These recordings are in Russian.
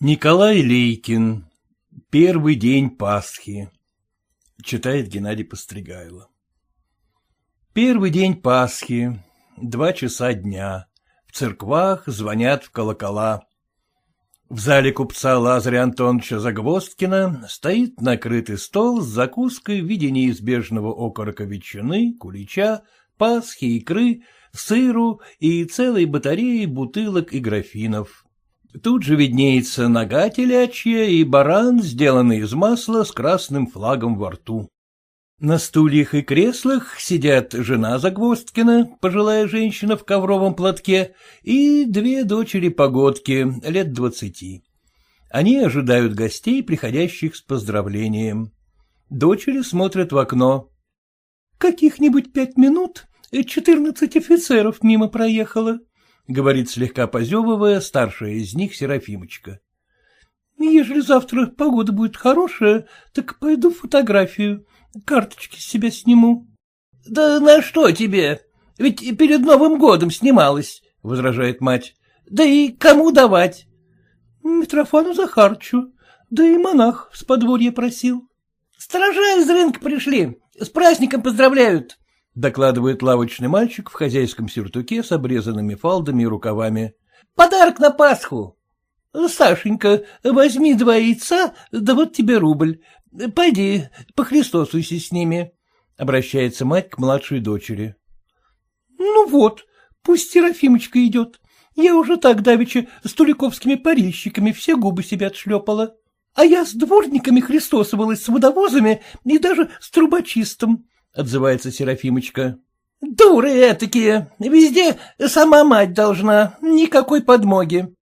Николай Лейкин. Первый день Пасхи. Читает Геннадий Постригайло. Первый день Пасхи. Два часа дня. В церквах звонят в колокола. В зале купца Лазаря Антоновича Загвоздкина стоит накрытый стол с закуской в виде неизбежного окорока ветчины, кулича, пасхи, икры, сыру и целой батареи бутылок и графинов. Тут же виднеется нога телячья и баран, сделанный из масла с красным флагом во рту. На стульях и креслах сидят жена Загвоздкина, пожилая женщина в ковровом платке, и две дочери погодки, лет двадцати. Они ожидают гостей, приходящих с поздравлением. Дочери смотрят в окно. — Каких-нибудь пять минут четырнадцать офицеров мимо проехало, — говорит слегка позевывая старшая из них Серафимочка. — Ежели завтра погода будет хорошая, так пойду фотографию, карточки с себя сниму. — Да на что тебе? Ведь перед Новым годом снималась, — возражает мать. — Да и кому давать? — Митрофану Захарчу, да и монах с подворья просил. — Сторожа из рынка пришли, с праздником поздравляют, — докладывает лавочный мальчик в хозяйском сюртуке с обрезанными фалдами и рукавами. — Подарок на Пасху. — Сашенька, возьми два яйца, да вот тебе рубль. Пойди, похристосуйся с ними, — обращается мать к младшей дочери. — Ну вот, пусть Серафимочка идет. Я уже так давеча с туликовскими парильщиками все губы себе отшлепала. А я с дворниками христосовалась, с водовозами и даже с трубочистом. — отзывается Серафимочка. — Дуры этакие, везде сама мать должна, никакой подмоги.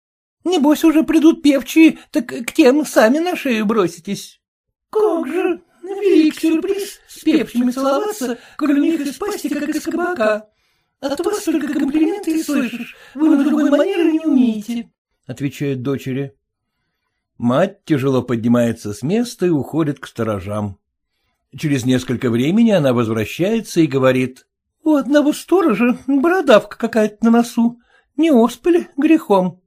Небось уже придут певчие, так к тем сами на шею броситесь. — Как же, велик сюрприз с певчими целоваться, коли у них из пасти, как из кабака. От вас только комплименты и слышишь, вы на другой манеры не умеете, — отвечает дочери. Мать тяжело поднимается с места и уходит к сторожам. Через несколько времени она возвращается и говорит. — У одного сторожа бородавка какая-то на носу. Не оспали грехом.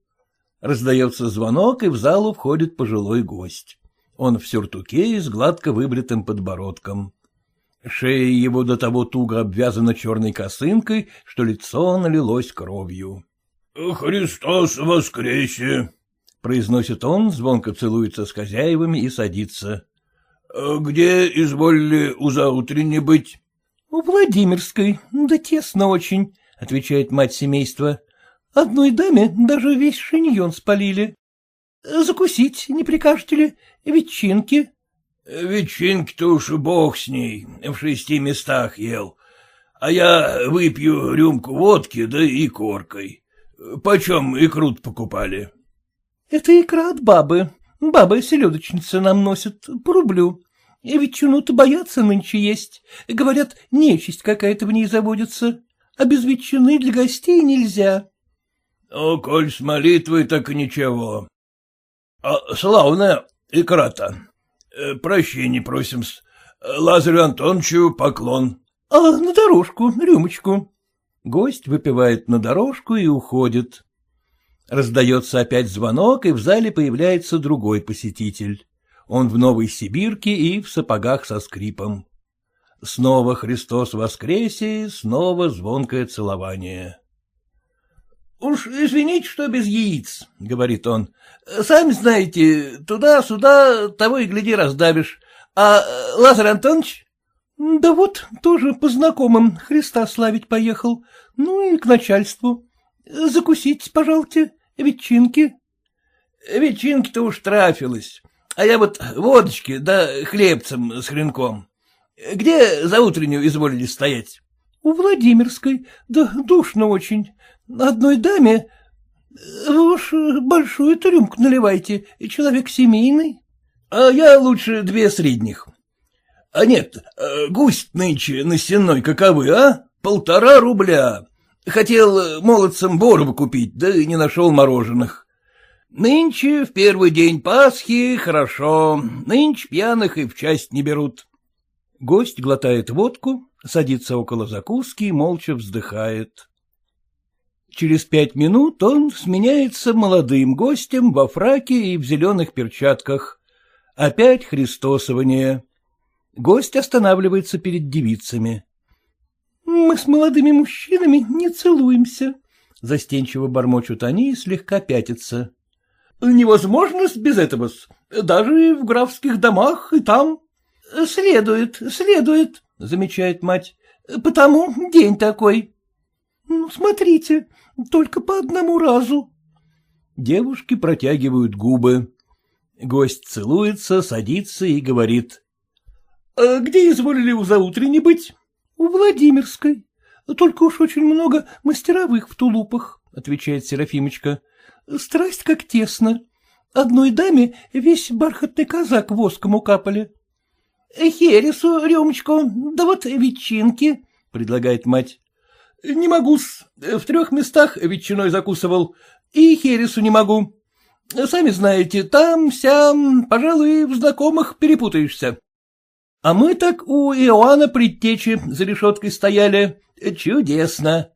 Раздается звонок, и в залу входит пожилой гость. Он в сюртуке и с гладко выбритым подбородком. Шея его до того туго обвязана черной косынкой, что лицо налилось кровью. — Христос воскресе! — произносит он, звонко целуется с хозяевами и садится. — Где изволили у заутренне быть? — У Владимирской, да тесно очень, — отвечает мать семейства. — Одной даме даже весь шиньон спалили. — Закусить не прикажете ли? Ветчинки? — Ветчинки-то уж бог с ней, в шести местах ел. А я выпью рюмку водки, да и коркой. Почем икру покупали? — Это икра от бабы. Баба селедочница нам носит, по рублю. Ветчину-то боятся нынче есть. Говорят, нечисть какая-то в ней заводится. А без ветчины для гостей нельзя. — Ну, коль с молитвой, так ничего. А славная икра-то. Э, прощения просим -с. Лазарю Антоновичу поклон. — А на дорожку, рюмочку. Гость выпивает на дорожку и уходит. Раздается опять звонок, и в зале появляется другой посетитель. Он в новой сибирке и в сапогах со скрипом. Снова Христос воскресе, снова звонкое целование. — Уж извините, что без яиц, — говорит он. — Сами знаете, туда-сюда того и гляди раздавишь. А Лазарь Антонович? — Да вот, тоже по знакомым Христа славить поехал. Ну и к начальству. Закусить, пожалуйте, ветчинки. — Ветчинки-то уж трафилось. А я вот водочки, да хлебцем с хренком. Где за утреннюю изволили стоять? — У Владимирской, да душно очень. Одной даме... Вы уж большую трюмку наливайте, человек семейный. А я лучше две средних. А нет, гусь нынче на стенной каковы, а? Полтора рубля. Хотел молодцам борову купить, да не нашел мороженых. Нынче в первый день Пасхи хорошо, нынче пьяных и в часть не берут. Гость глотает водку, садится около закуски и молча вздыхает. Через пять минут он сменяется молодым гостем во фраке и в зеленых перчатках. Опять христосование. Гость останавливается перед девицами. — Мы с молодыми мужчинами не целуемся, — застенчиво бормочут они и слегка пятятся. — Невозможно без этого, даже в графских домах и там. — Следует, следует, — замечает мать, — потому день такой. — Ну, смотрите, только по одному разу. Девушки протягивают губы. Гость целуется, садится и говорит. «А — Где изволили у заутренней быть? — У Владимирской. Только уж очень много мастеровых в тулупах, — отвечает Серафимочка. — Страсть как тесно. Одной даме весь бархатный казак воском укапали. — Хересу рюмочку, да вот ветчинки, — предлагает мать. — Не могу-с. В трех местах ветчиной закусывал. И хересу не могу. Сами знаете, там-сям, пожалуй, в знакомых перепутаешься. А мы так у Иоанна Предтечи за решеткой стояли. Чудесно.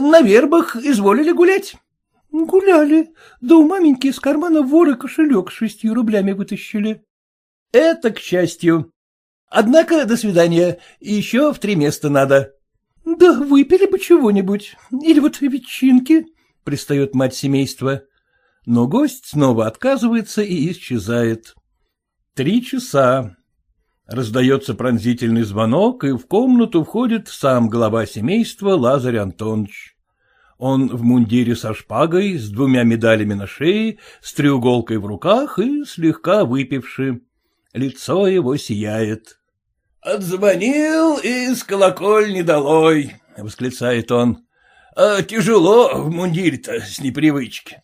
На вербах изволили гулять? — Гуляли. Да у маменьки из кармана воры кошелек с шестью рублями вытащили. — Это к счастью. Однако, до свидания, еще в три места надо. — Да выпили бы чего-нибудь, или вот ветчинки, — пристает мать семейства. Но гость снова отказывается и исчезает. Три часа. Раздается пронзительный звонок, и в комнату входит сам глава семейства Лазарь Антонович. Он в мундире со шпагой, с двумя медалями на шее, с треуголкой в руках и слегка выпивший. Лицо его сияет. — Отзвонил из колокольни долой, — восклицает он. — А тяжело в мундире-то с непривычки.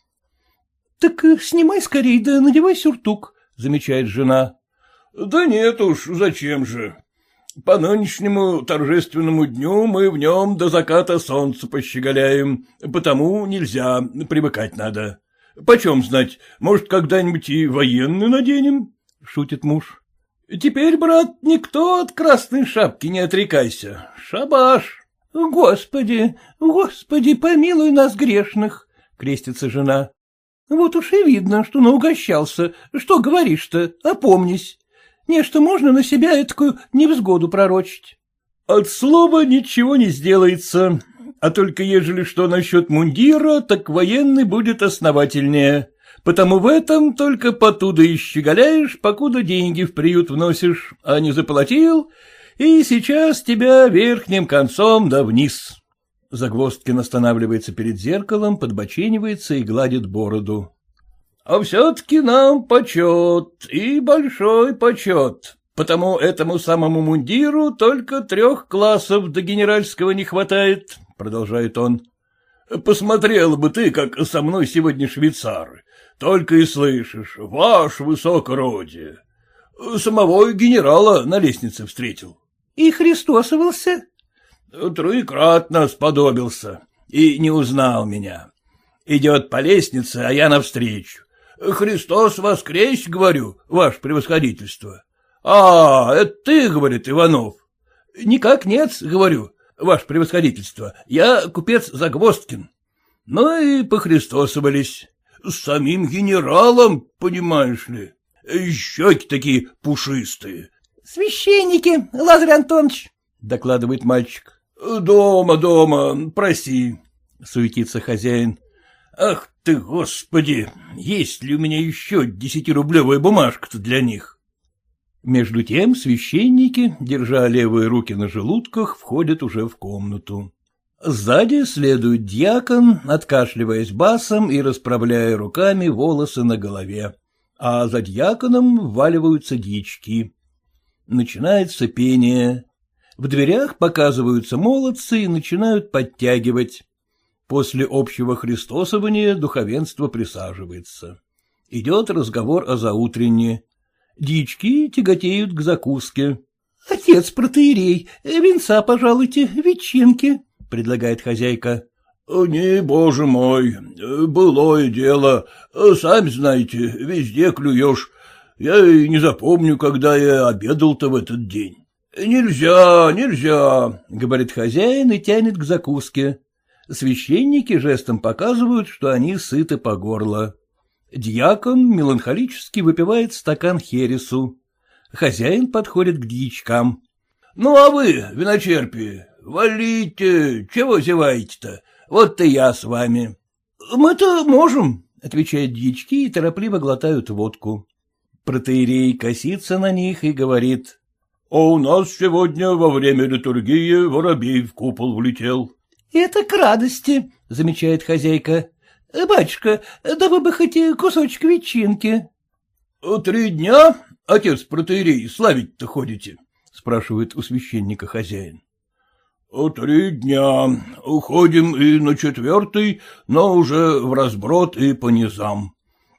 — Так снимай скорей, да надевай сюртук, — замечает жена. — Да нет уж, зачем же. По нынешнему торжественному дню мы в нем до заката солнца пощеголяем, потому нельзя, привыкать надо. Почем знать, может, когда-нибудь и военный наденем? — шутит муж. Теперь, брат, никто от красной шапки не отрекайся. Шабаш. — Господи, господи, помилуй нас грешных, — крестится жена. — Вот уж и видно, что наугощался. Что говоришь-то, опомнись. Нечто можно на себя этакую невзгоду пророчить. — От слова ничего не сделается, а только ежели что насчет мундира, так военный будет основательнее потому в этом только потуда и щеголяешь, покуда деньги в приют вносишь, а не заплатил, и сейчас тебя верхним концом да вниз. Загвоздкин останавливается перед зеркалом, подбоченивается и гладит бороду. — А все-таки нам почет, и большой почет, потому этому самому мундиру только трех классов до генеральского не хватает, — продолжает он. — Посмотрел бы ты, как со мной сегодня швейцары. Только и слышишь, ваш высокородие. Самого генерала на лестнице встретил. — И христосовался? — Троекратно сподобился и не узнал меня. Идет по лестнице, а я навстречу. Христос воскрес, говорю, ваше превосходительство. А, это ты, говорит Иванов. Никак нет, говорю, ваше превосходительство, я купец Загвоздкин. Ну и похристосовались. С самим генералом, понимаешь ли. Щеки такие пушистые. — Священники, Лазарь Антонович, — докладывает мальчик. — Дома, дома, проси, — суетится хозяин. — Ах ты, господи, есть ли у меня еще десятирублевая бумажка-то для них? Между тем священники, держа левые руки на желудках, входят уже в комнату. Сзади следует дьякон, откашливаясь басом и расправляя руками волосы на голове, а за дьяконом вваливаются дички. Начинается пение. В дверях показываются молодцы и начинают подтягивать. После общего христосования духовенство присаживается. Идет разговор о заутренне. Дички тяготеют к закуске. — Отец протеерей, венца пожалуйте, ветчинки, — предлагает хозяйка. — Не, боже мой, былое дело. Сами знаете, везде клюешь. Я и не запомню, когда я обедал-то в этот день. — Нельзя, нельзя, — говорит хозяин и тянет к закуске. Священники жестом показывают, что они сыты по горло. Дьякон меланхолически выпивает стакан хересу. Хозяин подходит к дьячкам. — Ну, а вы, виночерпи, валите, чего зеваете-то? Вот и я с вами. — Мы-то можем, — отвечают дьячки и торопливо глотают водку. Протеерей косится на них и говорит. — А у нас сегодня во время литургии воробей в купол влетел. — Это к радости, — замечает хозяйка. — Батюшка, да вы бы хоть кусочек ветчинки. — Три дня, отец протеерей, славить-то ходите? — спрашивает у священника хозяин. — Три дня. Уходим и на четвертый, но уже в разброд и по низам.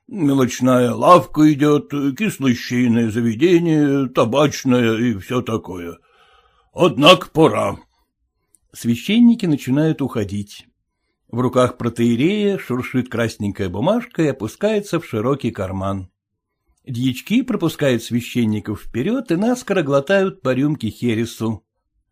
Мелочная лавка идет, кислощейное заведение, табачное и все такое. Однако пора. Священники начинают уходить. В руках протеерея шуршит красненькая бумажка и опускается в широкий карман. Дьячки пропускают священников вперед и наскоро глотают по рюмке хересу.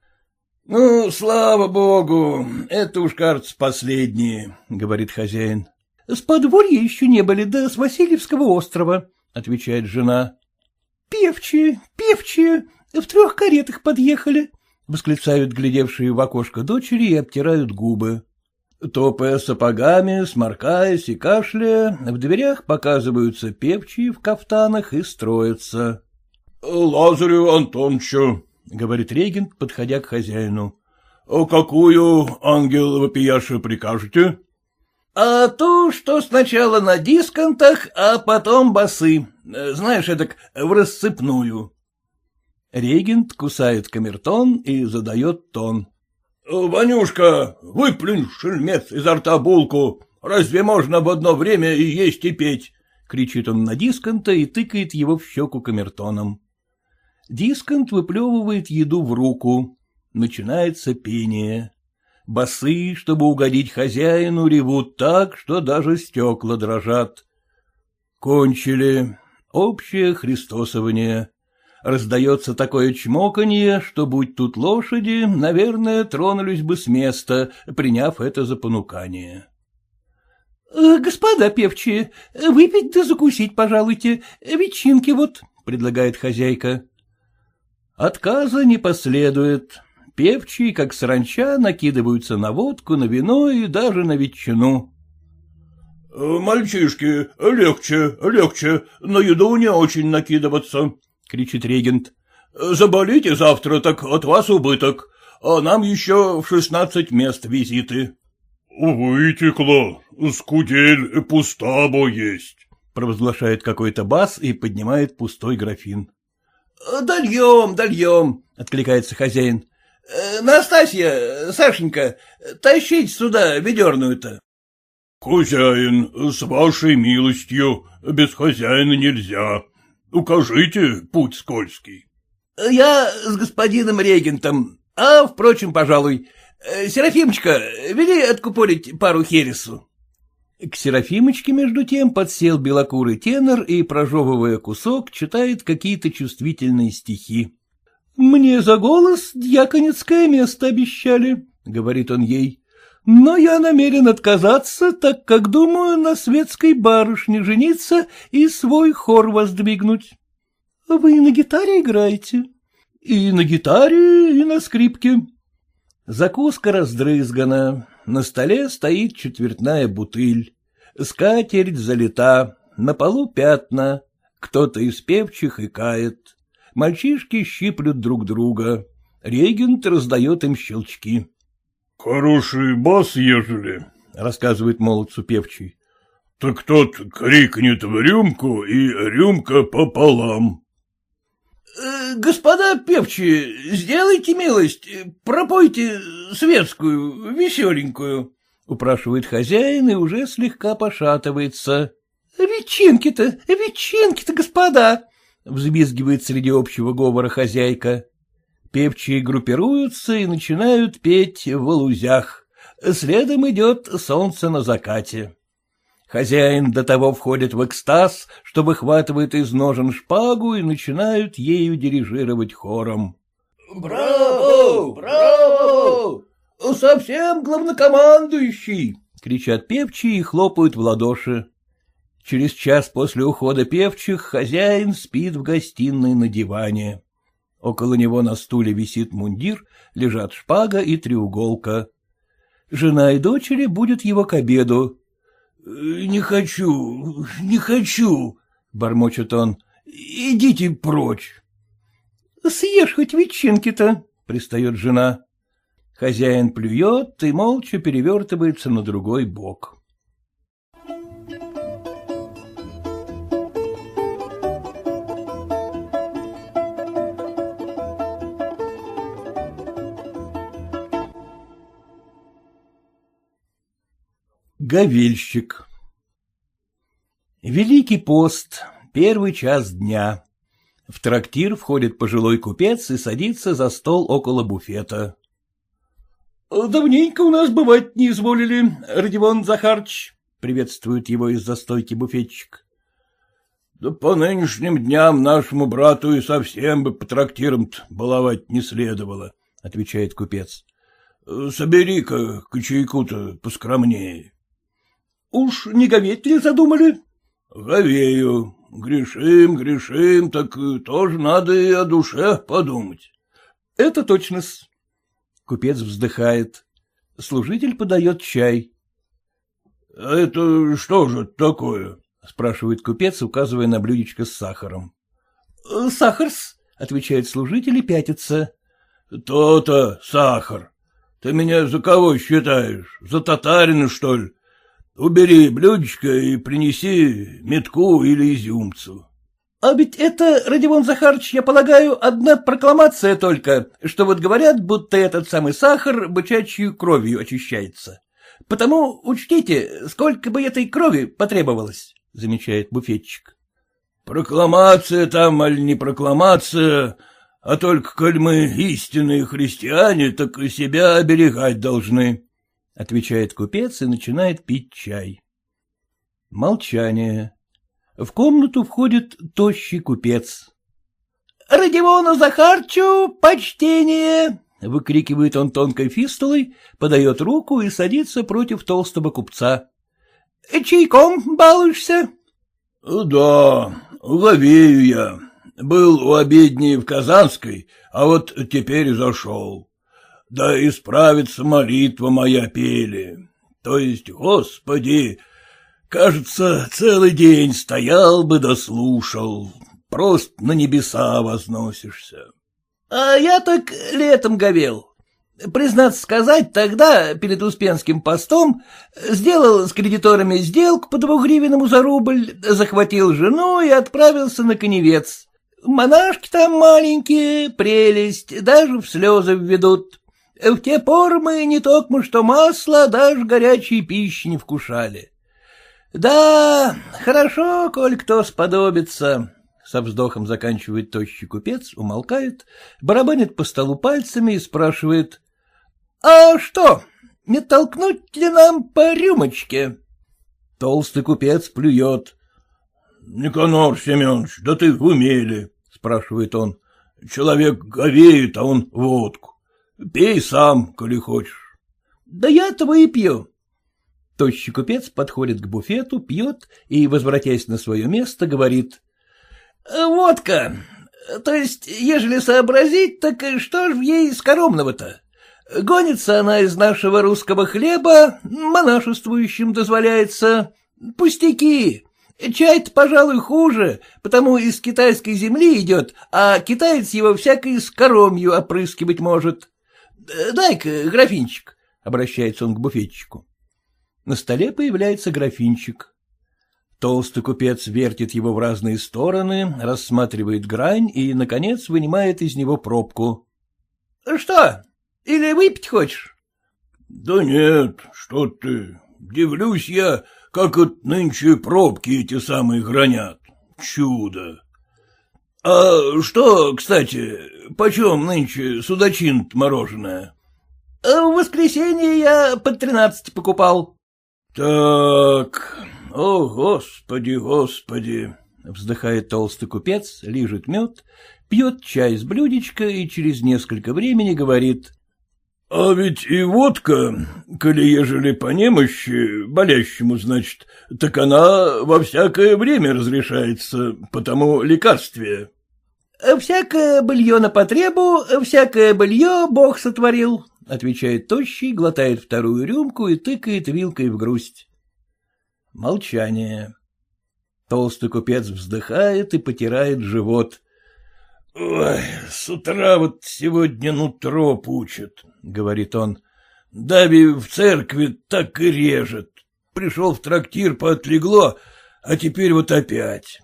— Ну, слава богу, это уж, кажется, последние, — говорит хозяин. — С подворья еще не были, да с Васильевского острова, — отвечает жена. — Певчие, певчие, в трех каретах подъехали, — восклицают глядевшие в окошко дочери и обтирают губы. Топая сапогами, сморкаясь и кашляя, в дверях показываются певчие в кафтанах и строятся. — Лазарю Антоновичу, — говорит регент, подходя к хозяину. — Какую, ангел вопияша, прикажете? — А то, что сначала на дисконтах, а потом басы. Знаешь, эдак в рассыпную. Регент кусает камертон и задает тон. — Ванюшка, выплюнь, шельмец, изо рта булку. Разве можно в одно время и есть, и петь? — кричит он на дисконта и тыкает его в щеку камертоном. Дисконт выплевывает еду в руку. Начинается пение. Басы, чтобы угодить хозяину, ревут так, что даже стекла дрожат. Кончили. Общее христосование. Раздается такое чмоканье, что, будь тут лошади, наверное, тронулись бы с места, приняв это за понукание. «Э, — Господа певчие, выпить да закусить, пожалуйте, ветчинки вот, — предлагает хозяйка. Отказа не последует. Певчие, как саранча, накидываются на водку, на вино и даже на ветчину. — Мальчишки, легче, легче, на еду не очень накидываться, — кричит регент. — Заболите завтра, так от вас убыток, а нам еще в шестнадцать мест визиты. — Вытекло, скудель пустабо есть, — провозглашает какой-то бас и поднимает пустой графин. — Дольем, дольем, — откликается хозяин. — Настасья, Сашенька, тащите сюда ведерную-то. — Хозяин, с вашей милостью, без хозяина нельзя. Укажите путь скользкий. — Я с господином регентом, а, впрочем, пожалуй. Серафимочка, вели откупорить пару хересу. К Серафимочке, между тем, подсел белокурый тенор и, прожевывая кусок, читает какие-то чувствительные стихи. — Мне за голос дьяконецкое место обещали, — говорит он ей. — Но я намерен отказаться, так как думаю на светской барышне жениться и свой хор воздвигнуть. — Вы на гитаре играете? — И на гитаре, и на скрипке. Закуска раздрызгана, на столе стоит четвертная бутыль, скатерть залита, на полу пятна, кто-то из певчих икает. Мальчишки щиплют друг друга. Регент раздает им щелчки. — Хороший бас, ежели, — рассказывает молодцу певчий. — Так тот крикнет в рюмку, и рюмка пополам. Э, — Господа певчие, сделайте милость, пропойте светскую, веселенькую, — упрашивает хозяин и уже слегка пошатывается. — Ветчинки-то, ветчинки-то, господа! — взвизгивает среди общего говора хозяйка. Певчие группируются и начинают петь в лузях. Следом идет солнце на закате. Хозяин до того входит в экстаз, что выхватывает из ножен шпагу и начинают ею дирижировать хором. «Браво! Браво! — Совсем главнокомандующий! — кричат певчие и хлопают в ладоши. Через час после ухода певчих хозяин спит в гостиной на диване. Около него на стуле висит мундир, лежат шпага и треуголка. Жена и дочери будут его к обеду. — Не хочу, не хочу, — бормочет он. — Идите прочь. — Съешь хоть ветчинки-то, — пристает жена. Хозяин плюет и молча перевертывается на другой бок. Говельщик Великий пост, первый час дня. В трактир входит пожилой купец и садится за стол около буфета. — Давненько у нас бывать не изволили, Родивон Захарч, — приветствует его из застойки буфетчик. — Да по нынешним дням нашему брату и совсем бы по трактирам баловать не следовало, — отвечает купец. — Собери-ка к чайку-то поскромнее. Уж не говеть ли задумали? — Говею. Грешим, грешим, так тоже надо и о душе подумать. — Это точно-с. Купец вздыхает. Служитель подает чай. — А это что же такое? — спрашивает купец, указывая на блюдечко с сахаром. — Сахар-с, — отвечает служитель и пятится. — То-то сахар. Ты меня за кого считаешь? За татарина, что ли? Убери блюдечко и принеси метку или изюмцу. — А ведь это, Родион Захарович, я полагаю, одна прокламация только, что вот говорят, будто этот самый сахар бычачью кровью очищается. Потому учтите, сколько бы этой крови потребовалось, — замечает буфетчик. — Прокламация там, аль не прокламация, а только, коль мы истинные христиане, так себя оберегать должны, — отвечает купец и начинает пить чай. Молчание. В комнату входит тощий купец. — Родиону Захарчу почтение! — выкрикивает он тонкой фистулой, подает руку и садится против толстого купца. — Чайком балуешься? — Да, ловею я. Был у обедни в Казанской, а вот теперь зашел да исправится молитва моя пели. То есть, Господи, кажется, целый день стоял бы да слушал, просто на небеса возносишься. А я так летом говел. Признаться сказать, тогда, перед Успенским постом, сделал с кредиторами сделку по двухгривенному за рубль, захватил жену и отправился на коневец. Монашки там маленькие, прелесть, даже в слезы введут. В те поры мы не только что масло, даже горячей пищи не вкушали. Да, хорошо, коль кто сподобится. Со вздохом заканчивает тощий купец, умолкает, барабанит по столу пальцами и спрашивает. — А что, не толкнуть ли нам по рюмочке? Толстый купец плюет. — Никанор Семенович, да ты в умели, — спрашивает он. — Человек говеет, а он водку. Пей сам, коли хочешь. — Да я-то выпью. Тощий купец подходит к буфету, пьет и, возвратясь на свое место, говорит. — Водка. То есть, ежели сообразить, так что ж в ей скоромного-то? Гонится она из нашего русского хлеба, монашествующим дозволяется. Пустяки. Чай-то, пожалуй, хуже, потому из китайской земли идет, а китаец его всякой скоромью опрыскивать может. — Дай-ка графинчик, — обращается он к буфетчику. На столе появляется графинчик. Толстый купец вертит его в разные стороны, рассматривает грань и, наконец, вынимает из него пробку. — Что, или выпить хочешь? — Да нет, что ты, дивлюсь я, как от нынче пробки эти самые гранят. Чудо! — А что, кстати, почем нынче судачин мороженое? — В воскресенье я под тринадцать покупал. — Так, о, господи, господи! — вздыхает толстый купец, лижет мед, пьет чай с блюдечка и через несколько времени говорит. — А ведь и водка, коли ежели по немощи, болящему, значит, так она во всякое время разрешается, потому лекарствие. — Всякое былье на потребу, всякое былье Бог сотворил, — отвечает тощий, глотает вторую рюмку и тыкает вилкой в грусть. Молчание. Толстый купец вздыхает и потирает живот. — Ой, с утра вот сегодня нутро пучат, — говорит он. — Дави в церкви так и режет. Пришел в трактир, поотлегло, а теперь вот опять.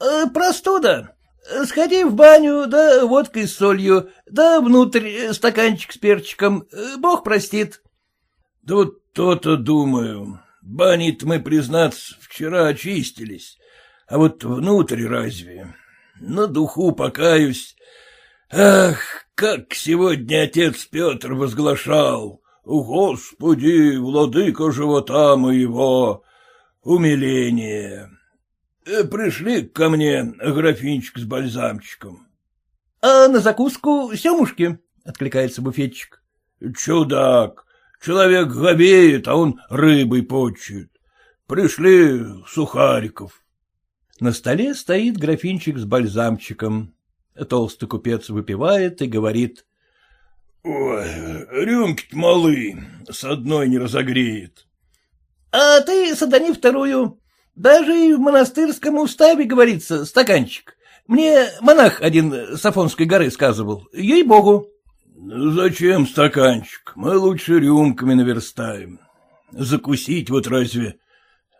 «Э, — Простуда. Сходи в баню, да водкой с солью, да внутрь стаканчик с перчиком. Бог простит. — Да вот то-то думаю. Бани-то мы, признаться, вчера очистились, а вот внутрь разве? На духу покаюсь. Ах, как сегодня отец Петр возглашал, «Господи, владыка живота моего, умиление!» Э, Пришли ко мне графинчик с бальзамчиком. — А на закуску семушки? — откликается буфетчик. — Чудак, Человек гобеет, а он рыбой почует. Пришли сухариков. На столе стоит графинчик с бальзамчиком. Толстый купец выпивает и говорит. — Ой, рюмки-то малы, с одной не разогреет. — А ты садани вторую. Даже и в монастырском уставе говорится стаканчик. Мне монах один с Афонской горы сказывал, ей-богу. Зачем стаканчик? Мы лучше рюмками наверстаем. Закусить вот разве...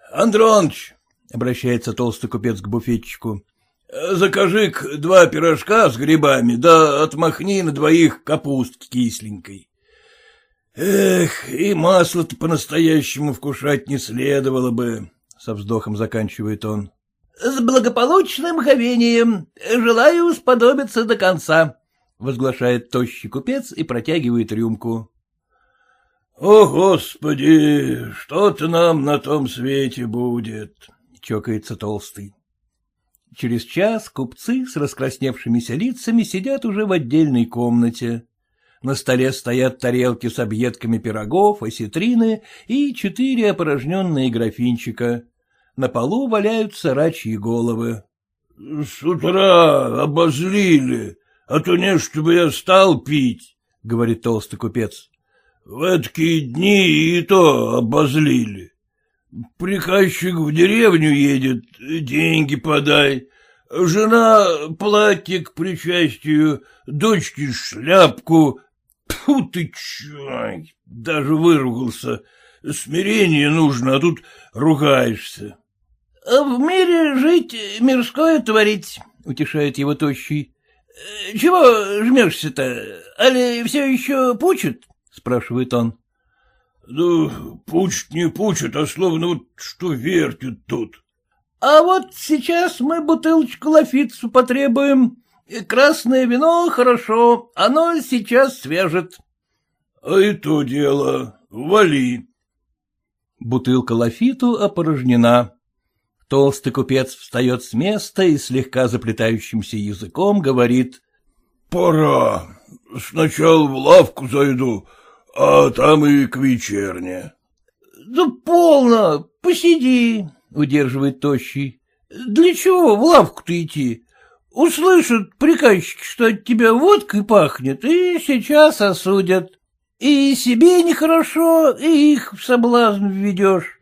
— Андроныч, — обращается толстый купец к буфетчику, — закажи два пирожка с грибами, да отмахни на двоих капустки кисленькой. Эх, и масло-то по-настоящему вкушать не следовало бы, — со вздохом заканчивает он. — С благополучным говением. Желаю сподобиться до конца, — возглашает тощий купец и протягивает рюмку. — О, Господи, что-то нам на том свете будет, — чокается толстый. Через час купцы с раскрасневшимися лицами сидят уже в отдельной комнате. На столе стоят тарелки с объедками пирогов, осетрины и четыре опорожненные графинчика. На полу валяются рачьи головы. — С утра обозлили, а то не, чтобы я стал пить, — говорит толстый купец. — В эткие дни и то обозлили. Приказчик в деревню едет, деньги подай. Жена платье к причастию, дочке шляпку. Фу ты, чай, даже выругался. Смирение нужно, а тут ругаешься. — В мире жить, мирское творить, — утешает его тощий. — Чего жмешься-то? Али все еще пучит? — спрашивает он. — Да пучит не пучит, а словно вот что вертит тут. — А вот сейчас мы бутылочку лафитцу потребуем. Красное вино хорошо, оно сейчас свяжет. — А и то дело, вали. Бутылка лафиту опорожнена. Толстый купец встает с места и слегка заплетающимся языком говорит. — Пора. Сначала в лавку зайду, а там и к вечерне. — Да полно, посиди, — удерживает тощий. — Для чего в лавку-то идти? Услышат приказчики, что от тебя водкой пахнет, и сейчас осудят. И себе нехорошо, и их в соблазн введешь.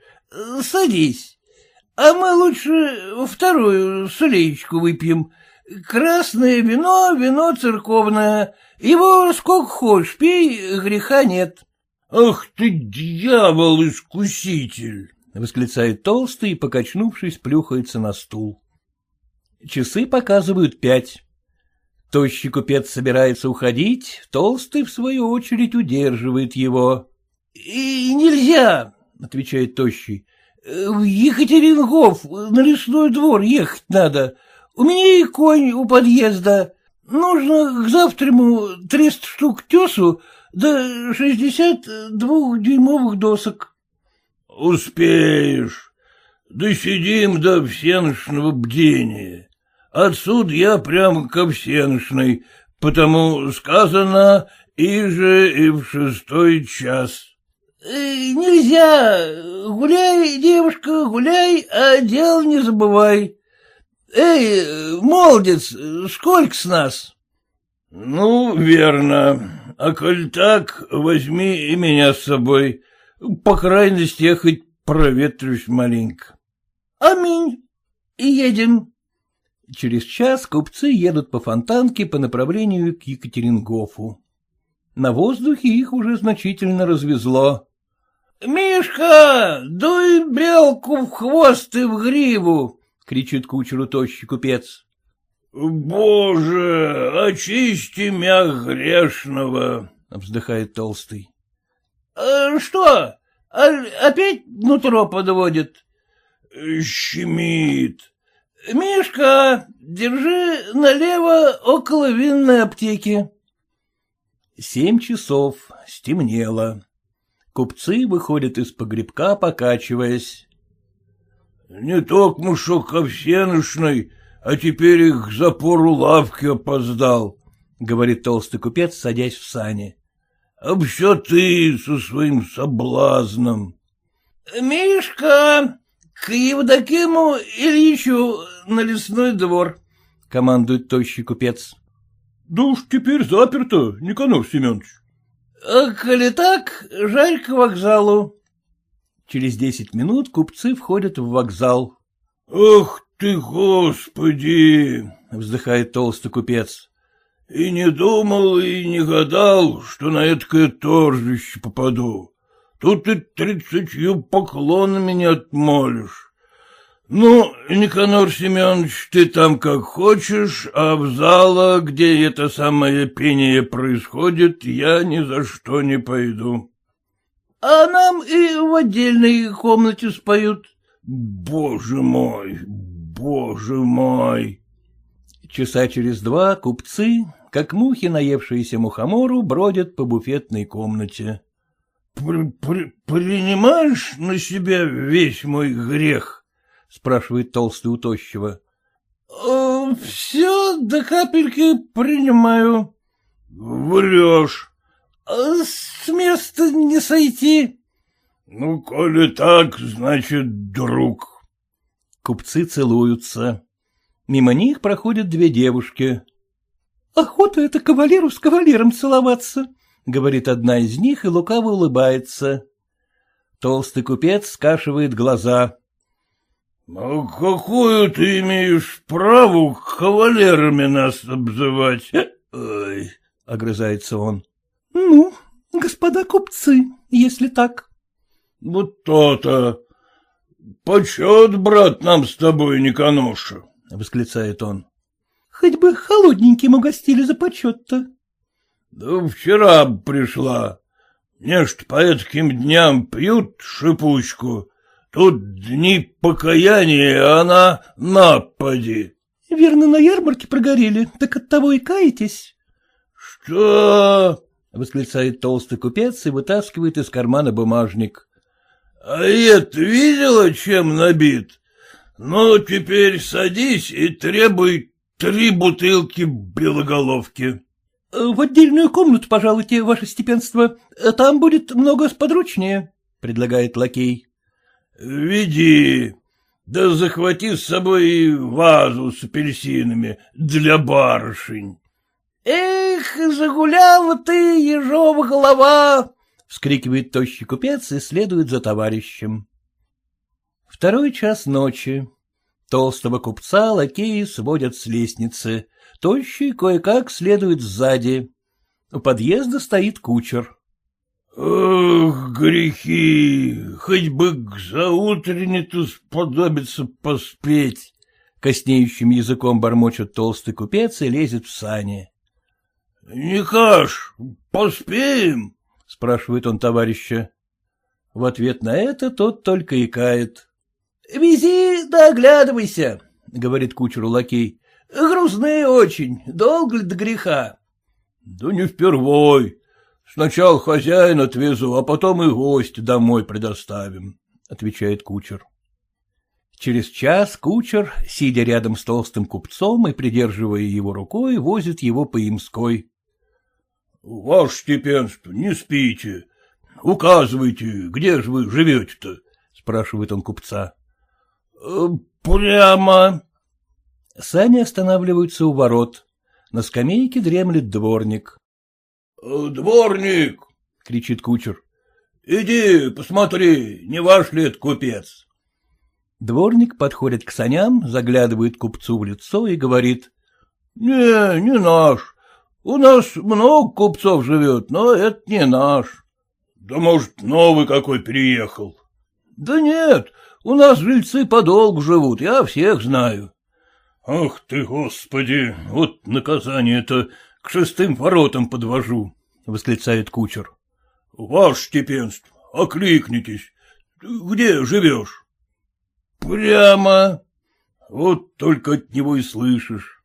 Садись. А мы лучше вторую солеечку выпьем. Красное вино, вино церковное. Его сколько хочешь, пей, греха нет. — Ах ты, дьявол-искуситель! — восклицает толстый и, покачнувшись, плюхается на стул. Часы показывают пять. Тощий купец собирается уходить, толстый, в свою очередь, удерживает его. — И нельзя, — отвечает тощий. В Екатерингов на лесной двор ехать надо. У меня и конь у подъезда. Нужно к завтраму триста штук тесу да шестьдесят двухдюймовых досок. — Успеешь. Да сидим до всеношного бдения. Отсюда я прямо ко всеношной, потому сказано И же и в шестой час. Нельзя. Гуляй, девушка, гуляй, а дел не забывай. Эй, молодец, сколько с нас? — Ну, верно. А коль так, возьми и меня с собой. По крайности, я хоть проветрюсь маленько. — Аминь. И едем. Через час купцы едут по фонтанке по направлению к Екатерингофу. На воздухе их уже значительно развезло. — Мишка, дуй брелку в хвост и в гриву! — кричит кучеру тощий купец. — Боже, очисти мя грешного! — вздыхает толстый. «А — Что, а опять нутро подводит? — Щемит. — Мишка, держи налево около винной аптеки. Семь часов, стемнело. Купцы выходят из погребка, покачиваясь. — Не только мушок овсеночный, а теперь их к запору лавки опоздал, — говорит толстый купец, садясь в сани. — А все ты со своим соблазном. — Мишка, к Евдокиму Ильичу на лесной двор, — командует тощий купец. — Да уж теперь заперто, Никанор Семенович. А — Коли так, жаль к вокзалу. Через десять минут купцы входят в вокзал. — Ах ты, господи! — вздыхает толстый купец. — И не думал, и не гадал, что на это торжище попаду. Тут и тридцатью поклонами не отмолишь. Ну, Никанор Семенович, ты там как хочешь, а в зала, где это самое пение происходит, я ни за что не пойду. — А нам и в отдельной комнате споют. — Боже мой, боже мой! Часа через два купцы, как мухи, наевшиеся мухомору, бродят по буфетной комнате. При, при, — Принимаешь на себя весь мой грех? — спрашивает толстый у тощего. «Э, — Все до капельки принимаю. — Врешь. «Э, — С места не сойти. — Ну, коли так, значит, друг. Купцы целуются. Мимо них проходят две девушки. — Охота это кавалеру с кавалером целоваться, — говорит одна из них и лукаво улыбается. Толстый купец скашивает глаза. — А какую ты имеешь право кавалерами нас обзывать? Ой, — огрызается он. — Ну, господа купцы, если так. — Вот то-то. Почет, брат, нам с тобой, Никоноша, — восклицает он. — Хоть бы холодненьким угостили за почет-то. — Да вчера пришла. Мне ж по таким дням пьют шипучку, Тут дни покаяния, а она напади. — Верно, на ярмарке прогорели, так от того и каетесь? — Что? — восклицает толстый купец и вытаскивает из кармана бумажник. — А это видела, чем набит? Ну, теперь садись и требуй три бутылки белоголовки. — В отдельную комнату, пожалуйте, ваше степенство. Там будет много сподручнее, — предлагает лакей. — Веди, да захвати с собой вазу с апельсинами для барышень. — Эх, загуляла ты, ежова голова! — вскрикивает тощий купец и следует за товарищем. Второй час ночи. Толстого купца лакеи сводят с лестницы. Тощий кое-как следует сзади. У подъезда стоит кучер. Ох, грехи! Хоть бы к заутренне-то сподобиться поспеть! Коснеющим языком бормочет толстый купец и лезет в сани. — Никаш, поспеем? — спрашивает он товарища. В ответ на это тот только икает. — Вези да оглядывайся, — говорит кучеру лакей. — Грустные очень, долго ли до греха? — Да не впервой. Сначала хозяин отвезу, а потом и гость домой предоставим, — отвечает кучер. Через час кучер, сидя рядом с толстым купцом и придерживая его рукой, возит его по Имской. Ваше степенство, не спите. Указывайте, где же вы живете-то? — спрашивает он купца. Э, — Прямо. Сани останавливаются у ворот. На скамейке дремлет дворник. Э, — Дворник! — кричит кучер. — Иди, посмотри, не ваш ли это купец? Дворник подходит к саням, заглядывает купцу в лицо и говорит. — Не, не наш. У нас много купцов живет, но это не наш. — Да, может, новый какой переехал? — Да нет, у нас жильцы подолгу живут, я всех знаю. — Ах ты, господи, вот наказание-то к шестым воротам подвожу, — восклицает кучер. — Ваше степенство, окликнитесь. Где живешь? — Прямо. Вот только от него и слышишь.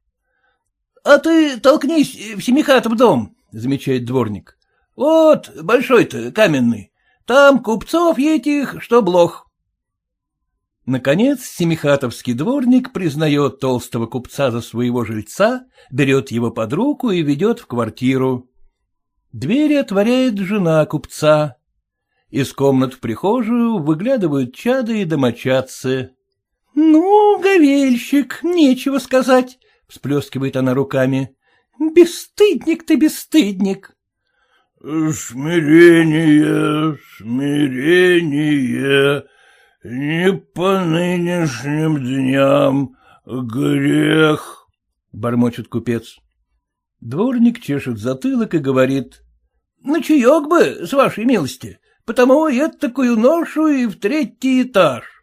— А ты толкнись в Семихатов дом, — замечает дворник. — Вот, большой-то, каменный. Там купцов этих, что блох. Наконец семихатовский дворник признает толстого купца за своего жильца, берет его под руку и ведет в квартиру. Двери отворяет жена купца. Из комнат в прихожую выглядывают чады и домочадцы. — Ну, говельщик, нечего сказать, — всплескивает она руками. — Бесстыдник ты, бесстыдник. — Смирение, смирение, не по нынешним дням грех, — бормочет купец. Дворник чешет затылок и говорит. — На чаек бы, с вашей милости, потому я такую ношу и в третий этаж.